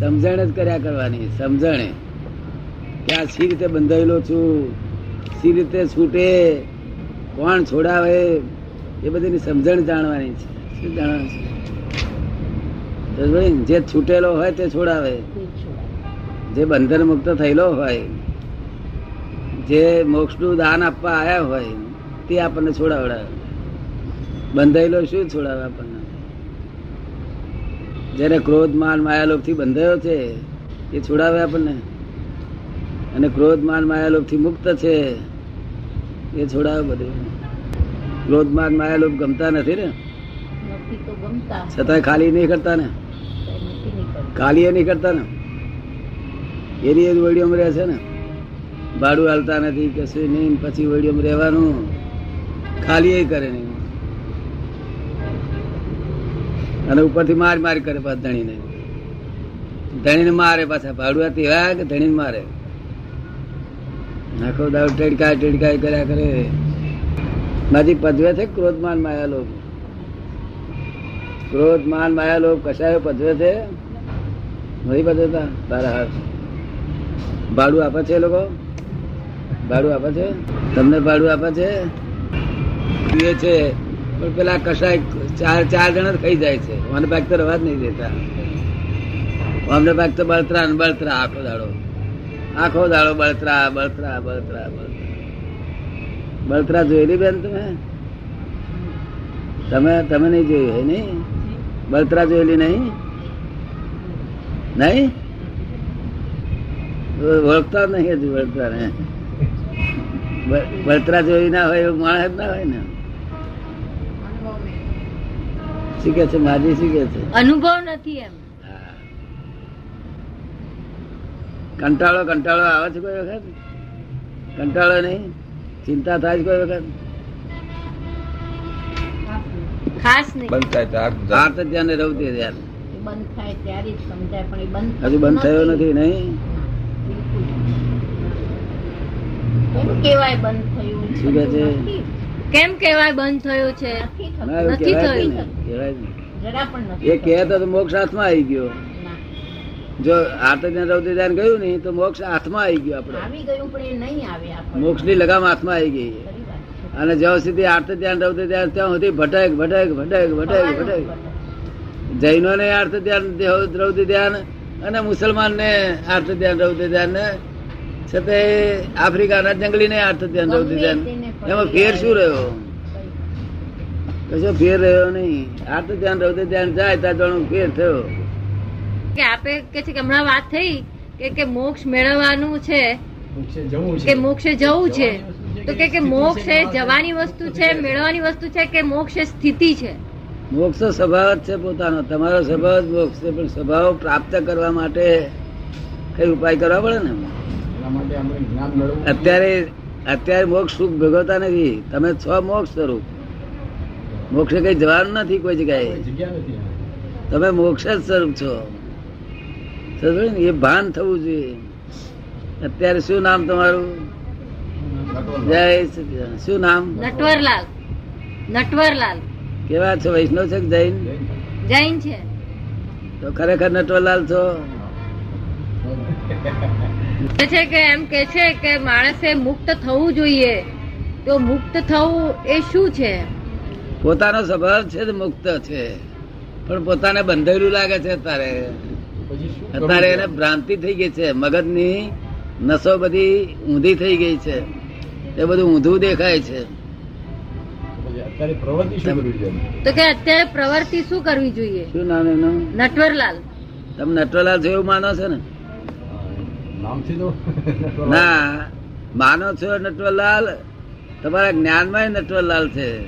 સમજણ જ કર્યા કરવાની, સમજણ. કે આ સી રીતે બંધાયેલો છું? સી રીતે છૂટે? કોણ છોડાવે? એ બધીની સમજણ જાણવાની છે. શું જાણવાનું છે? જે છૂટેલો હોય તે છોડાવે. જે બંધન મુક્ત થયેલો હોય, જે મોક્ષનું દાન આપવા આવ્યા હોય, તે આપણને છોડાવડાવે. બંધાયેલો શું છોડાવે આપણને? જેને ક્રોધ માન માયાલોભથી બંધાયો છે એ છોડાવે આપણને. અને ક્રોધ માન માયાલોભથી મુક્ત છે એ છોડાવે બધું. ક્રોધ માન માયાલોભ ગમતા નથી ને? છતાં છતાંય ખાલી નહીં કરતા ને? ખાલી એ નહીં કરતા ને? એની એ વડીઓમાં રહે છે ને? ભાડું હાલતા નથી કશું નહીં પછી વડીઓમાં રહેવાનું. ખાલી એ કરે નહીં અને ઉપરથી માર માર કરે પાછા ધણીને. ધણીને મારે પાછા ભાડુઆ તેવા કે ધણીને મારે? આખો દાવ ટેડકાય ટેડકાય કર્યા કરે. બાજી પદવે છે ક્રોધ માન માયા લોક ક્રોધ માન માયા લોક કશાયો પદવે છે? નહીં પદવતા તારા હાથ. ભાડું આપે છે લોકો? ભાડું આપે છે? તમને ભાડું આપે છે? છે. પણ પેલા કશાય ચાર ચાર જણા ખાઈ જાય છે. વન ભાગ તો રવા જ નહીં દેતા. અમને ભાગ તો બળતરા ને બળતરા, આખો દાડો. આખો દાડો બળતરા બળતરા બળતરા બળતરા. બળતરા જોયેલી બેન તમે? તમે તમે નહીં જોયું હે નહીં? બળતરા જોયેલી નહીં? નહીં? જ નહીં હજુ બળતરા ને બળતરા જોઈ ના હોય એવું માણસ ના હોય ને. શું કે છે? માજી શું કે છે? અનુભવ નથી એમ. કંટાળો કંટાળો આવે છે કોઈ વખત? કંટાળો નહીં? ચિંતા થાય છે કોઈ વખત? ખાસ નહીં. બંધ થાય તો આખું આ તો ધ્યાન ધ્યાન બંધ થાય ત્યારે જ સમજાય પણ બંધ હજુ બંધ થયો નથી નહીં? કેમ કેવાય બંધ થયું? શું છે? નથી. કેમ કેવાય બંધ થયું છે? નથી થયું. એ કહે તો મોક્ષ હાથમાં આવી ગયો. જો ધ્યાન ધ્યાન ગયું નહીં તો મોક્ષ હાથમાં આવી ગયો આપડે આવી ગયું પણ એ નહીં આવે આપણને. મોક્ષની લગામ હાથમાં આવી ગઈ. અને જ્યાં સુધી આર્ત ધ્યાન રવતી ધ્યાન ત્યાં સુધી ભટક ભટક ભટક ભટક ભટક. જૈનો ને આર્થ ધ્યાન રૌદ્ર ધ્યાન અને મુસલમાન ને આર્થ ધ્યાન રૌદ્ર ધ્યાન ને. છતાં આફ્રિકાના જંગલી ને આર્થ ધ્યાન રૌદ્ર ધ્યાન. એમાં ફેર શું રહ્યો? કશો ફેર રહ્યો નહીં. તો ધ્યાન રહ્યું ધ્યાન જાય ત્યાં જાણું ફેર થયો. કે આપે કે છે કે હમણાં વાત થઈ કે કે મોક્ષ મેળવવાનું છે કે મોક્ષે જવું છે. તો કે કે મોક્ષ એ જવાની વસ્તુ છે મેળવવાની વસ્તુ છે કે મોક્ષ એ સ્થિતિ છે? મોક્ષ સ્વભાવ જ છે પોતાનો. તમારો સ્વભાવ જ મોક્ષ છે પણ સ્વભાવ પ્રાપ્ત કરવા માટે કઈ ઉપાય કરવા પડે ને? એના માટે આપણે જ્ઞાન મેળવવું અત્યારે અત્યારે મોક્ષ સુખ ભોગવતા નથી. તમે છ મોક્ષ સ્વરૂપ. મોક્ષે કઈ જવાનું નથી કોઈ જગ્યાએ. જગ્યા તમે મોક્ષ જ સ્વરૂપ છો. એ ભાન થવું જોઈએ. અત્યારે શું નામ તમારું? જય શું નામ? નટવરલાલ. નટવરલાલ. કેવા છો? વૈષ્ણવ છે કે જૈન? જૈન છે. તો ખરેખર નટવરલાલ છો? છે કે એમ કે છે કે માણસે મુક્ત થવું જોઈએ. તો મુક્ત થવું એ શું છે? પોતાનો સ્વભાવ છે મુક્ત છે. પણ પોતાને બંધાયેલું લાગે છે અત્યારે. શું અત્યારે એને ભ્રાંતિ થઈ ગઈ છે. મગજની નસો બધી ઊંધી થઈ ગઈ છે. એ બધું ઊંધું દેખાય છે. તો કે અત્યારે પ્રવૃત્તિ શું કરવી જોઈએ? શું નામ એનું? નટવરલાલ. તમે નટવરલાલ જેવું માનો છો ને? નામથી તો ના માનો છો નટવરલાલ. તમારા જ્ઞાનમાં નટવરલાલ છે.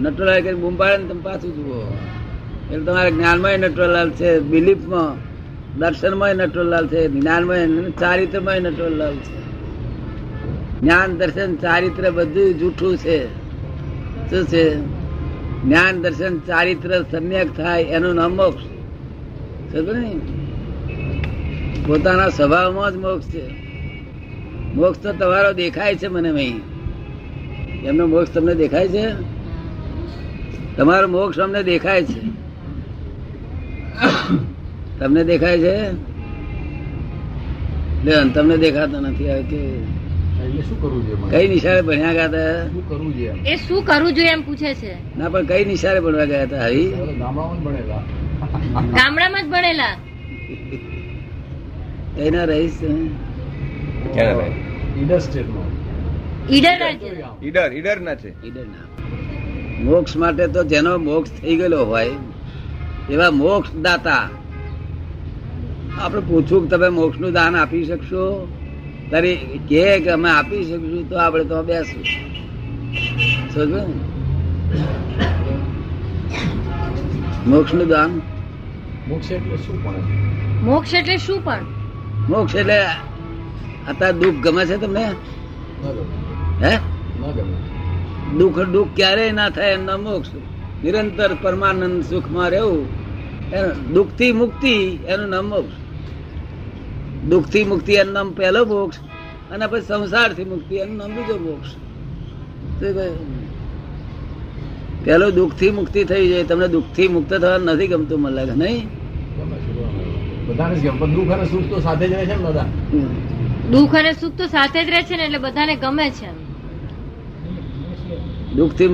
નટવરલાલ કરી ને તમે પાછું જુઓ. એટલે તમારા જ્ઞાનમાં નટવરલાલ છે, બિલીફમાં, દર્શનમાં નટવરલાલ છે, જ્ઞાનમાં ચારિત્રમાં નટવરલાલ છે. જ્ઞાન, દર્શન, ચારિત્ર બધું જૂઠું છે. શું છે? જ્ઞાન, દર્શન, ચારિત્ર સમ્યક થાય એનું નામ મોક્ષ. ને પોતાના સ્વભાવમાં જ મોક્ષ છે. મોક્ષ તો તમારો દેખાય છે મને અહીં એમનો મોક્ષ તમને દેખાય છે? તમારો મોક્ષ અમને દેખાય છે. તમને દેખાય છે? તમને દેખાતો નથી કે શું કરવું જોઈએ કઈ નિશાળે ભણ્યા ગયા હતા? શું કરવું જોઈએ એમ? એ શું કરવું જોઈએ એમ પૂછે છે. ના પણ કઈ નિશાળે ભણવા ગયા હતા હરી? ગામડામાં ભણેલા. ગામડામાં જ ભણેલા. કઈ ના રહીશ? ક્યાં રહે? ઈડર ઈડર રાજ્ય ઈડર ઈડર ના મોક્ષ માટે તો જેનો મોક્ષ થઈ ગયેલો હોય એવા મોક્ષ દાતા આપણે પૂછવું કે તમે મોક્ષનું દાન આપી શકશો? તારે કે કે અમે આપી શકશું તો આપણે તો બેસું સમજો મોક્ષનું મોક્ષનું દાન? મોક્ષ એટલે શું પણ? મોક્ષ એટલે શું પણ? મોક્ષ એટલે અત્યારે દુઃખ ગમે છે તમને? ગમે હે? દુઃખ દુઃખ ક્યારેય ના થાય એમના મોક્ષ. નિરંતર પરમાનંદ સુખમાં રહેવું એનું દુઃખથી મુક્તિ એનું નામ મોક્ષ. દુઃખથી મુક્તિ એનું નામ પહેલો મોક્ષ અને પછી સંસારથી મુક્તિ એનું નામ બીજો મોક્ષ. પેલો દુઃખથી મુક્તિ થઈ જાય તમને દુઃખથી મુક્ત થવા નથી ગમતું મને લાગે નહીં. બધાને જ ગમે દુઃખ અને સુખ તો સાથે જ રહે છે ને બધા? દુઃખ અને સુખ તો સાથે જ રહે છે ને એટલે બધાને ગમે છે એમ. દુઃખથી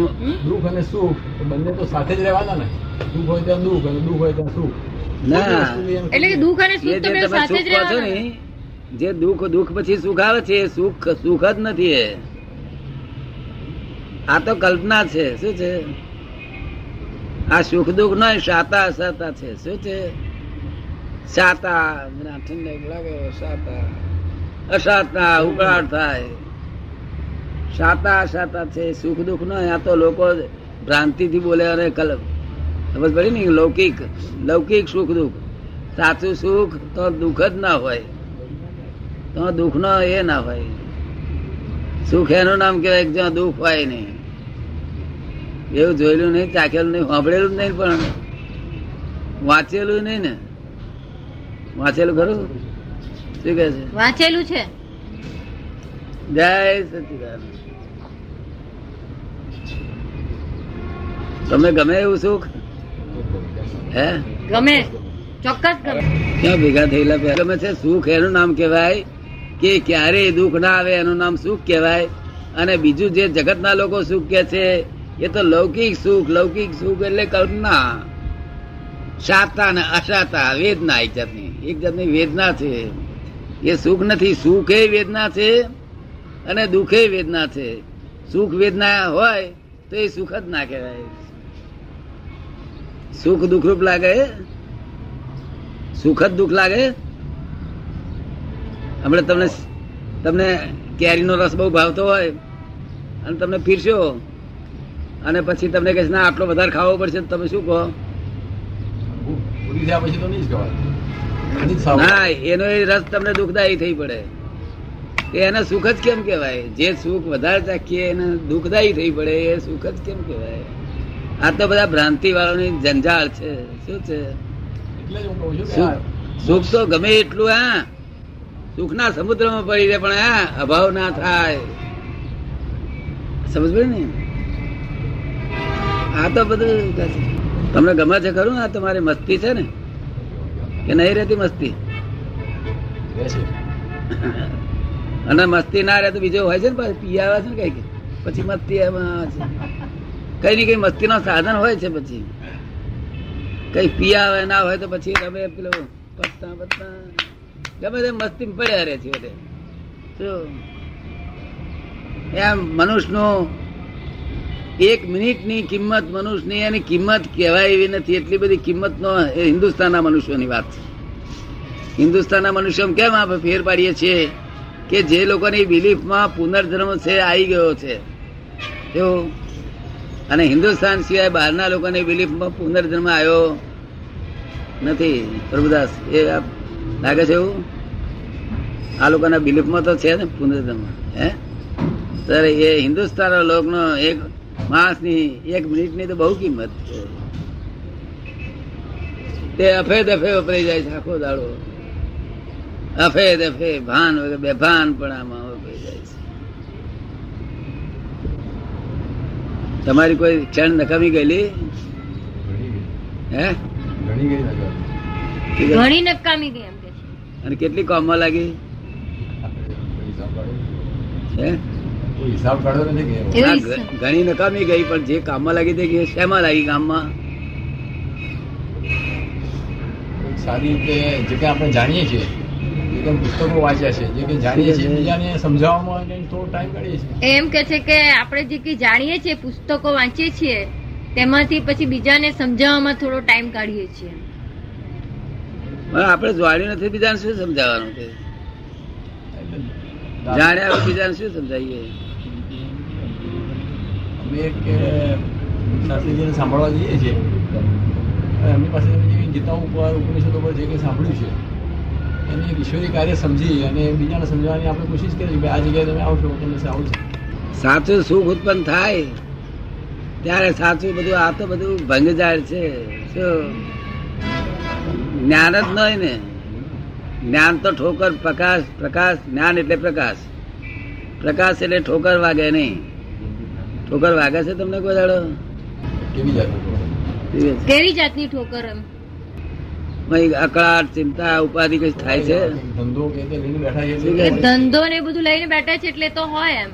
દુઃખ અને સુખ બંને તો સાથે જ રહેવાના ને. દુઃખ હોય ત્યાં દુઃખ અને દુઃખ હોય ત્યાં સુખ. ના. એટલે કે દુઃખ અને સુખ તો બે તમે સાથે જ રહેવાના જે દુઃખ દુઃખ પછી સુખ આવે છે સુખ સુખ જ નથી એ. આ તો કલ્પના છે શું છે? આ સુખ દુઃખ નો સાતા અસાતા છે શું છે? સાતા મને ઠંડક લાગે સાતા. અસાતા ઉકળાટ થાય. સાતા અસાતા છે સુખ દુઃખ નો આ તો લોકો ભ્રાંતિ થી બોલે અને કલમ સમજ પડી ને? લૌકિક. લૌકિક સુખ દુઃખ. સાચું સુખ તો દુઃખ જ ના હોય. તો દુઃખ નો એ ના હોય. સુખ એનું નામ કહેવાય જ્યાં દુઃખ હોય નહીં. એવું જોયેલું નહીં ચાખેલું નહીં સાંભળેલું નહીં પણ. વાંચેલું નહીં ને? વાંચેલું ખરું? શું કહે છે? વાંચેલું છે. જય સચિદાન તમને ગમે એવું સુખ? હે? ગમે. ચોક્કસ ગમે. ક્યાં ભેગા થયેલા ગમે છે? સુખ એનું નામ કહેવાય કે ક્યારેય દુઃખ ના આવે એનું નામ સુખ કહેવાય. અને બીજું જે જગતના લોકો સુખ કે છે એ તો લૌકિક સુખ લૌકિક સુખ એટલે કલ્પના. સાતા ને અસાતા વેદના એક જાતની. એક જાતની વેદના છે. એ સુખ નથી. સુખ એ વેદના છે અને દુઃખ એ વેદના છે. સુખ વેદના હોય તો એ સુખ જ ના કહેવાય. સુખ દુઃખરૂપ લાગે? સુખદ દુઃખ લાગે? હમણાં તમને તમને કેરીનો રસ બહુ ભાવતો હોય અને તમને પીરસ્યો અને પછી તમને કહે ના આટલો વધારે ખાવો પડશે તમે શું કહો? જ જ ના એનો એ રસ તમને દુઃખદાયી થઈ પડે. એને સુખ જ કેમ કહેવાય? જે સુખ વધારે ચાખીએ એને દુઃખદાયી થઈ પડે એ સુખ જ કેમ કહેવાય? આ તો બધા ભ્રાંતિ વાળાની જંજાળ છે. શું છે? સુખ આ તો ગમે એટલું હા. સુખના સમુદ્રમાં પડી રહે પણ હા અભાવ ના થાય. સમજ ને? આ તો બધું તમને ગમે છે ખરું? આ તમારી મસ્તી છે ને? કે નહીં રહેતી મસ્તી? અને મસ્તી ના રહે તો બીજો હોય છે ને પાછું પી આવે છે ને કઈ પછી મસ્તી આવે છે. કઈ ની કઈ મસ્તી નો સાધન હોય છે પછી? કઈ પિયા ના હોય તો પછી તમે પેલો પત્તા પત્તા. ગમે તે મસ્તી પડ્યા રહે છે બધે. એમ મનુષ્યનો એક મિનિટની કિંમત મનુષ્યની, એની કિંમત કહેવાય એવી નથી. એટલી બધી કિંમત નો હિન્દુસ્તાનના મનુષ્યોની વાત છે. હિન્દુસ્તાનના મનુષ્યો કેમ આપણે ફેર પાડીએ છીએ કે જે લોકોની બિલીફમાં પુનર્જન્મ છે આવી ગયો છે? એવું અને હિન્દુસ્તાન સિવાય બહારના લોકોની બિલીફમાં પુનર્જન્મ આવ્યો નથી. પ્રભુદાસ, એ લાગે છે એવું? આ લોકોના બિલીફમાં તો છે ને પુનર્જન્મ, હે? સર એ હિન્દુસ્તાન લોકનો એક માણસની એક મિનિટની તો બહુ કિંમત છે. તે અફે દફે વપરાઈ જાય છે, આખો દાડો. અફે દફે ભાન વગર બે ભાન પણ આમાં વપરાઈ જાય છે તમારી કોઈ ક્ષણ નકામી ગયેલી? હે? ઘણી ગઈ નજર ઘણી નકામી ગઈ એમ કે અને કેટલી કામમાં લાગી? હા, ઘણી નકામી ગઈ પણ જે કામમાં લાગી તે કે શેમાં લાગી કામમાં? સારી રીતે જે કે આપણે જાણીએ છીએ પુસ્તકો વાંચ્યા છે જે કે જાણીએ છીએ. બીજાને સમજાવવામાં થોડો ટાઈમ કાઢીએ છીએ. એમ કે છે કે આપણે જે કઈ જાણીએ છીએ પુસ્તકો વાંચીએ છીએ તેમાંથી પછી બીજાને સમજાવવામાં થોડો ટાઈમ કાઢીએ છીએ. આપણે જાણ્યું નથી બીજાને શું સમજાવવાનું છે જાણ્યા બીજાને શું સમજાવીએ? અમે એક શાસ્ત્રીજીને સાંભળવા જઈએ છીએ. એમની પાસે જે ગીતા ઉપર ઉપનિષદો ઉપર જે કંઈ સાંભળ્યું છે એની એક ઈશ્વરી કાર્ય સમજી અને બીજાને સમજાવવાની આપણે કોશિશ કરીએ કે આ જગ્યાએ તમે આવશો તમને આવું છે સાચું સુખ ઉત્પન્ન થાય ત્યારે સાચું બધું આ તો બધું ભંગ જાય છે. શું? જ્ઞાન જ નહીં ને. જ્ઞાન તો ઠોકર પ્રકાશ પ્રકાશ જ્ઞાન એટલે પ્રકાશ. પ્રકાશ એટલે ઠોકર વાગે નહીં. ઠોકર વાગે છે તમને કોઈ દાડો? કેવી જાતનું કેવી જાતની ઠોકર એમ? અકળાટ ચિંતા ઉપાધિ કઈ થાય છે? ધંધો ને બધું લઈને બેઠા છે એટલે તો હોય એમ.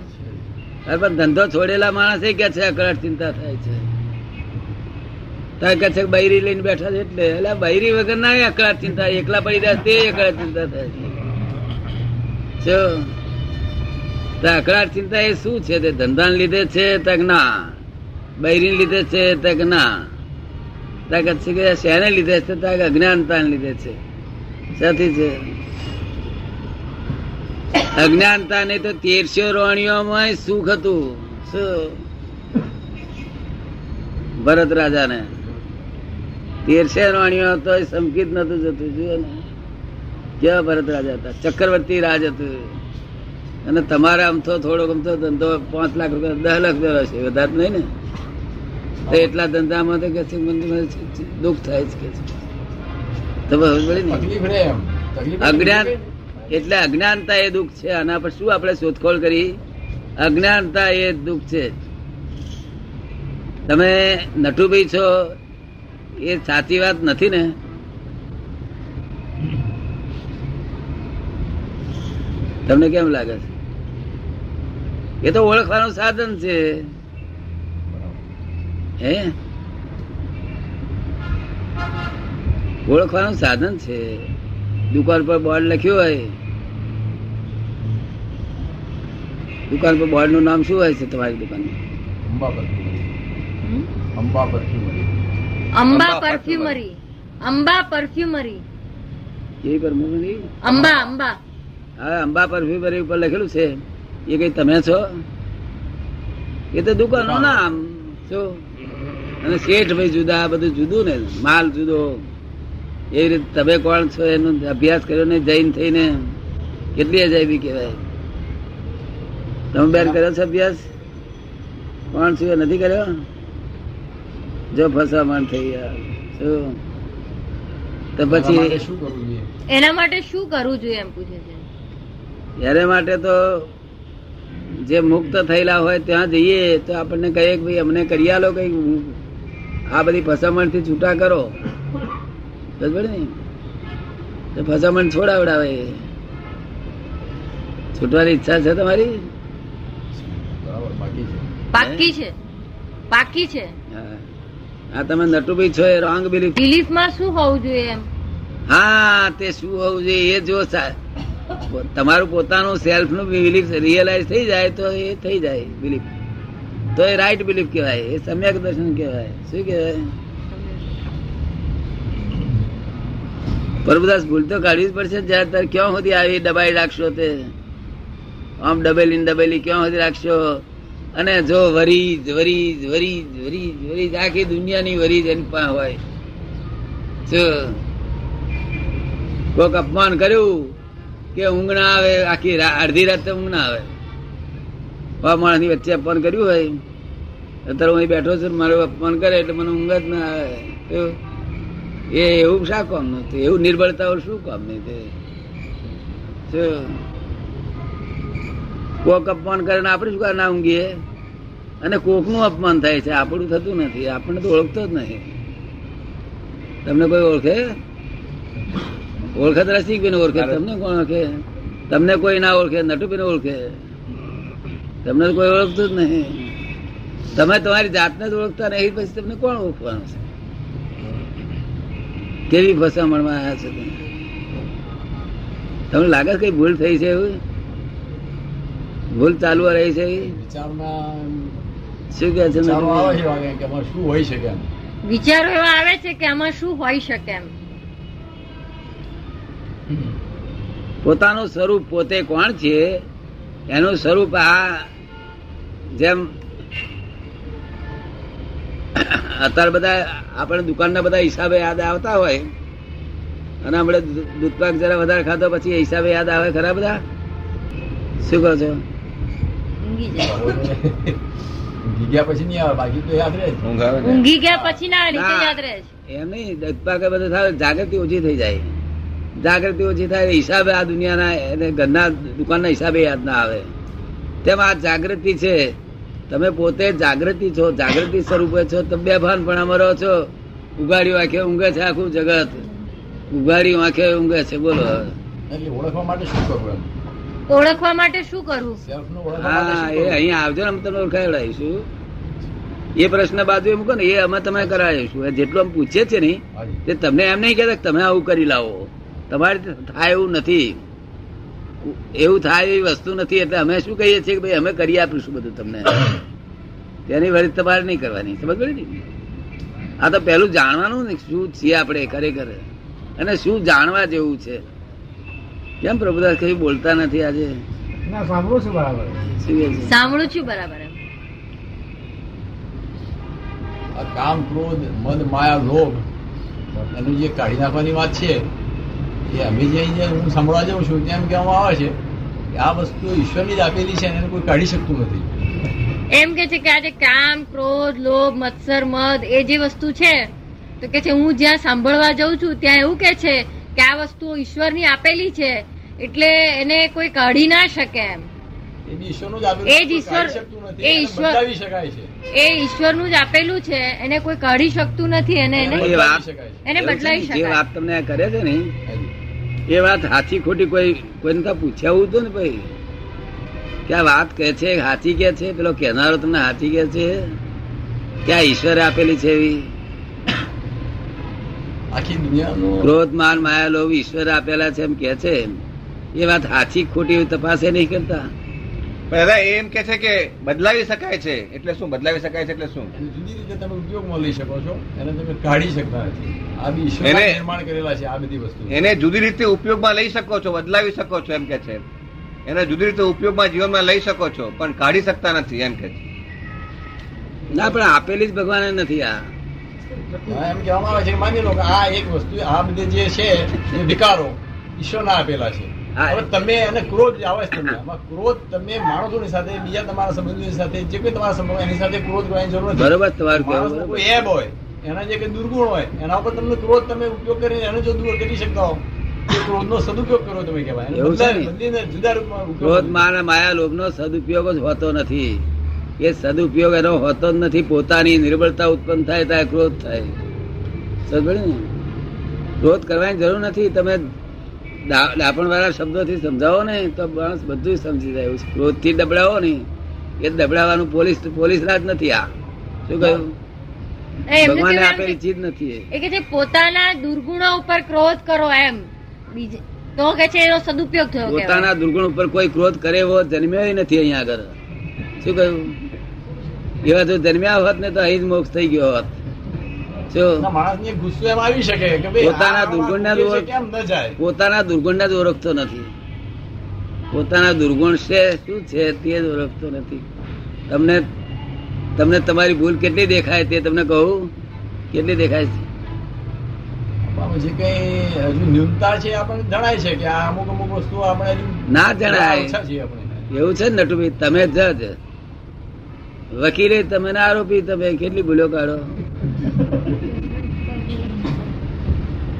અરે પણ ધંધો છોડેલા માણસ એ કે છે અકળાટ ચિંતા થાય છે. તારે કે છે બૈરી લઈને બેઠા છે એટલે? એટલે બૈરી વગર ના અકળાટ ચિંતા. એકલા પડી જાય તે અકળાટ ચિંતા થાય છે. જો તો અકળાટ ચિંતા એ શું છે? તે ધંધાને લીધે છે તક ના. બૈરી લીધે છે તક ના. તક છે કે શેને લીધે છે? તાકાત અજ્ઞાનતાને લીધે છે. સાથી છે. અજ્ઞાનતા ને તો તેરસો રોણીઓમાં સુખ હતું. ભરત રાજાને. તેરસે રોણીઓ તો સમકિત નતું જતું, જુઓ ને. કેવા ભરત રાજા હતા? ચક્રવર્તી રાજ હતું. અને તમારે થોડોક થોડો ગમતો ધંધો પાંચ લાખ રૂપિયા, દસ લાખ જેવો છે. વધારે નહીં ને. તો એટલા ધંધામાં તો કે છે દુઃખ થાય છે કે છે. તમે અજ્ઞાન એટલે અજ્ઞાનતા એ દુઃખ છે આના પર શું આપણે શોધખોળ કરી? અજ્ઞાનતા એ દુઃખ છે. તમે નટુભાઈ છો એ સાચી વાત નથી ને? તમને કેમ લાગે છે? એ તો ઓળખવાનું સાધન છે. હે? ઓળખવાનું સાધન છે. દુકાન પર બોર્ડ લખ્યું હોય. દુકાન પર બોર્ડનું નામ શું હોય છે તમારી દુકાન Amba perfumery? Amba perfumery. Amba Amba perfumery એ પરફ્યુમરી અંબા અંબા. હા અંબા પરફ્યુમરી ઉપર લખેલું છે. એ કઈ તમે છો? એ તો દુકાનનું નામ. શું અને શેઠ ભાઈ જુદા બધું જુદું ને માલ જુદો. એવી રીતે તમે કોણ છો એનો અભ્યાસ કર્યો ને જૈન થઈને? કેટલી અજાયબી કહેવાય. તમે બેન કર્યો છો અભ્યાસ? કોણ છું એ નથી કર્યો? જો ફસામણ થઈ ગયા. શું? તો પછી શું કરવું જોઈએ? એના માટે શું કરવું જોઈએ એમ પૂછે છે. એને માટે તો જે મુક્ત થયેલા હોય ત્યાં જઈએ તો આપણને કહીએ કે ભાઈ અમને કરી આલો કઈ આ બધી ફસામણથી છૂટા કરો. બરાબર ને ફસામણ છોડાવડાવે છૂટવાની ઈચ્છા છે તમારી? બરાબર બાકી છે. પાકી છે. પાકી છે. હા. આ તમે નટુભાઈ છો એ રોંગ બિલીફમાં શું હોવું જોઈએ એમ? હા તે શું હોવું જોઈએ એ જો તમારું પોતાનું સેલ્ફનું બિલીફ રિયલાઇઝ થઈ જાય તો એ થઈ જાય બિલીફ તો એ રાઈટ બિલીફ કહેવાય, એ સમ્યક દર્શન કહેવાય. શું કહેવાય? પ્રભુદાસ ભૂલ તો કાઢવી જ પડશે જ્યારે તારે ક્યાં સુધી આવી દબાઈ રાખશો તે? આમ ડબેલી ડબેલી ક્યાં સુધી રાખશો? અને જો વરીજ વરીજ વરીજ વરીજ વરીજ, આખી દુનિયાની વરીજ એની પાસે હોય. જો કોક અપમાન કર્યું કે ઊંઘ ના આવે, આખી અડધી રાત ઊંઘ ના આવે. માણસની વચ્ચે અપમાન કર્યું હોય? અત્યારે હું બેઠો છું મારું અપમાન કરે એટલે મને ઊંઘ જ ના આવે. એ એવું શા કામનું એવું નિર્બળતા શું કામ નહીં તે? કોક અપમાન કરે ને આપણે શું કામ ના ઊંઘીએ? અને કોકનું અપમાન થાય છે આપણું થતું નથી આપણને તો ઓળખતો જ નથી તમને કોઈ ઓળખે? ઓળખે તો રસિકભાઈ ઓળખે તમને કોણ ઓળખે? તમને કોઈ ના ઓળખે નટુભાઈ ઓળખે. તમને કોઈ ઓળખતું જ નહીં. તમે તમારી જાતને જ ઓળખતા નહીં પછી તમને કોણ ઓળખવાનું છે? કેવી ફસામણમાં આવ્યા છો તમે? તમને લાગે કઈ ભૂલ થઈ છે એવું? ભૂલ ચાલુ રહી છે શું કે છે શું હોય શકે એમ? વિચારો એવા આવે છે કે આમાં શું હોય શકે એમ? પોતાનું સ્વરૂપ પોતે કોણ છે? એનું સ્વરૂપ આ જેમ અત્યારે બધા આપણે દુકાનના બધા હિસાબે યાદ આવતા હોય અને આપણે દૂધપાક જરા વધારે ખાતો પછી એ હિસાબે યાદ આવે ખરા બધા? શું કહો છો? જાગૃતિ ઓછી થઈ જાય. જાગૃતિ ઓછી થાય હિસાબે આ દુનિયાના એને ઘરના દુકાનના હિસાબે યાદ ના આવે. તેમ આ જાગૃતિ છે તમે પોતે જાગૃતિ છો જાગૃતિ સ્વરૂપે છો તમે બે ભાનપણામાં રહો છો. ઉગાડી આંખે ઊંઘે છે આખું જગત. ઉગાડી આંખે ઊંઘે છે બોલો. ઓળખવા માટે શું કરવું ઓળખવા માટે શું કરવું સેલ્ફનું ઓળખવા માટે હા એ અહીંયા આવજો ને અમે તમને ઓળખાવડાવીશું. એ પ્રશ્ન બાજુ મૂકો ને એ અમે તમે કરાવીશું. એ જેટલું અમે પૂછીએ છે ને. તે તમને એમ નહીં કહેતા કે તમે આવું કરી લાવો. તમારે થાય એવું નથી. એવું થાય એવી વસ્તુ નથી એટલે અમે શું કહીએ છીએ કે ભાઈ અમે કરી આપીશું બધું તમને. તેની વળી તમારે નહીં કરવાની સમજ પડી ને? આ તો પહેલું જાણવાનું ને શું છીએ આપણે ખરેખર. અને શું જાણવા જેવું છે? કેમ પ્રભુદાસ કઈ બોલતા નથી આજે? સાંભળું છું બરાબર. શું કહે છે? સાંભળું છું બરાબર કામ ક્રોધ મદ માયા લોભ એનું જે કાઢી નાખવાની વાત છે એ અમે જે હું સંભળવા જાઉં છું તેમ કહેવામાં આવે છે આ વસ્તુ ઈશ્વરની જ આપેલી છે એને કોઈ કાઢી શકતું નથી. એમ કે છે કે આજે કામ, ક્રોધ, લોભ, મત્સર, મદ એ જે વસ્તુ છે, તો કે છે હું જ્યાં સાંભળવા જાઉં છું, ત્યાં એવું કે છે કે આ વસ્તુ ઈશ્વરની આપેલી છે, એટલે એને કોઈ કાઢી ના શકે એમ. એ જ આપેલું એ જ કોઈ ઈશ્વર- કાઢી શકતું નથી. એ ઈશ્વર- બદલાવી શકાય છે. એ ઈશ્વરનું જ આપેલું છે એને કોઈ કાઢી શકતું નથી અને એને એ બદલાવી વાત- શકાય છે. એને એવું છે બદલાવી ને, જે વાત તમને કરે છે ને એ વાત સાચી ખોટી કોઈ કોઈને તો પૂછ્યા હતું ને ભાઈ કે આ વાત કે છે હાથી કે છે પેલો કહેનારો તમને હાથી કે છે? કે આ ઈશ્વરે આપેલી છે એવી? આખી દુનિયાનું ક્રોધ માન માયા લોભ ઈશ્વરે આપેલા છે એમ કે છે એ વાત હાથી ખોટી તપાસે નહીં કરતા. દાદા એમ કે છે કે બદલાવી શકાય છે. એટલે શું? બદલાવી શકાય છે એટલે શું? એને જુદી રીતે તમે ઉપયોગમાં લઈ શકો છો. એને તમે કાઢી શકતા નથી. આ બી એને- નિર્માણ કરેલા છે આ બધી વસ્તુ. એને જુદી રીતે ઉપયોગમાં લઈ શકો છો બદલાવી શકો છો એમ કે છે. એને જુદી રીતે ઉપયોગમાં જીવનમાં લઈ શકો છો પણ કાઢી શકતા નથી એમ કે છે. ના પણ આપેલી જ ભગવાને નથી આ. એમ કહેવામાં આવે છે. માની લો કે આ એક વસ્તુ આ બધી જે છે એ વિકારો ઈશ્વરના આપેલા છે. તમે એને ક્રોધ આવે છે તમને આમાં ક્રોધ તમે માણસોની સાથે બીજા તમારા સંબંધીની સાથે જે કોઈ તમારા સંબંધ એની સાથે ક્રોધ કરવાની જરૂર નથી. બરોબર તમારું કોઈ એબ હોય એના જે કઈ દુર્ગુણ હોય એના ઉપર તમને ક્રોધ તમે ઉપયોગ કરીને એને જો દૂર કરી શકતા હો ક્રોધનો સદુપયોગ કરો તમે કહેવાય. જુદા રૂપમાં ક્રોધ માન માયા લોભનો સદુપયોગ જ હોતો નથી. એ સદુપયોગ એનો હોતો જ નથી પોતાની નિર્બળતા ઉત્પન્ન થાય ત્યારે ક્રોધ થાય. સમજ ને? ક્રોધ કરવાની જરૂર નથી. તમે ડાપણ વાળા શબ્દોથી સમજાવો ને તો માણસ બધું સમજી જાય. એવું ક્રોધથી ડબડાવો ને એ દબડાવાનું પોલીસ પોલીસ રાજ નથી આ. શું કહ્યું? ભગવાને આપેલી ચીજ નથી. એ. કે પોતાના દુર્ગુણો ઉપર ક્રોધ કરો એમ. બીજે તો કે છે એનો સદુપયોગ થયો પોતાના દુર્ગુણ ઉપર કોઈ ક્રોધ કરે એવો જન્મ્યો નથી અહીંયા આગળ. શું કહ્યું? એવા જો જન્મ્યા હોત ને તો અહીં જ મોક્ષ થઈ ગયો હોત. પોતાના ન દુર્ગુણ જ ઓળખતો નથી. પોતાના દુર્ગુણ છે શું છે તે જ ઓળખતો નથી. તમને તમને તમારી ભૂલ કેટલી દેખાય તે તમને કહું? કેટલી દેખાય છે? જે કઈ હજુ ન્યૂનતા છે આપણને જણાય છે કે આ અમુક અમુક વસ્તુ આપણે ના જણાય. એવું છે ને નટુભાઈ? તમે જજ વકીલે તમે ના આરોપી તમે કેટલી ભૂલો કાઢો?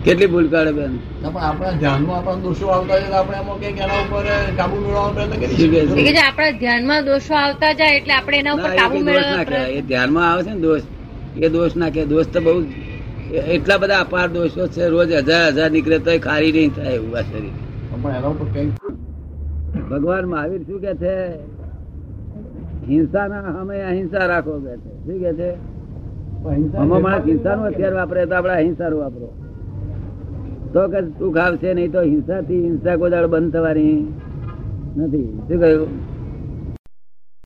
કેટલી ભૂલ કાઢે બેન? પણ આપણા ધ્યાનમાં આપણા દોષો આવતા જાય આપણે એમાં કંઈક એના ઉપર કાબુ મેળવવાનો પ્રયત્ન કરી કે આપણા ધ્યાનમાં દોષો આવતા જાય એટલે આપણે એના ઉપર કાબુ મેળવવા એ ધ્યાનમાં આવે છે ને દોષ. એ દોષ નાખે દોષ તો બહુ એટલા બધા અપાર દોષો છે રોજ હજાર હજાર નીકળે તો ખારી નહીં થાય એવું આ શરીર. પણ એના ઉપર કઈ ભગવાન મહાવીર શું કે છે? હિંસા ના અમે અહિંસા રાખો કે છે. શું કે છે? આમાં નું હિંસાનું વાપરે તો આપણે અહિંસાનું વાપરો. તો કે તું આવશે નહીં તો હિંસાથી હિંસા કોઈ દાડો બંધ થવાની. નથી. શું કહ્યું?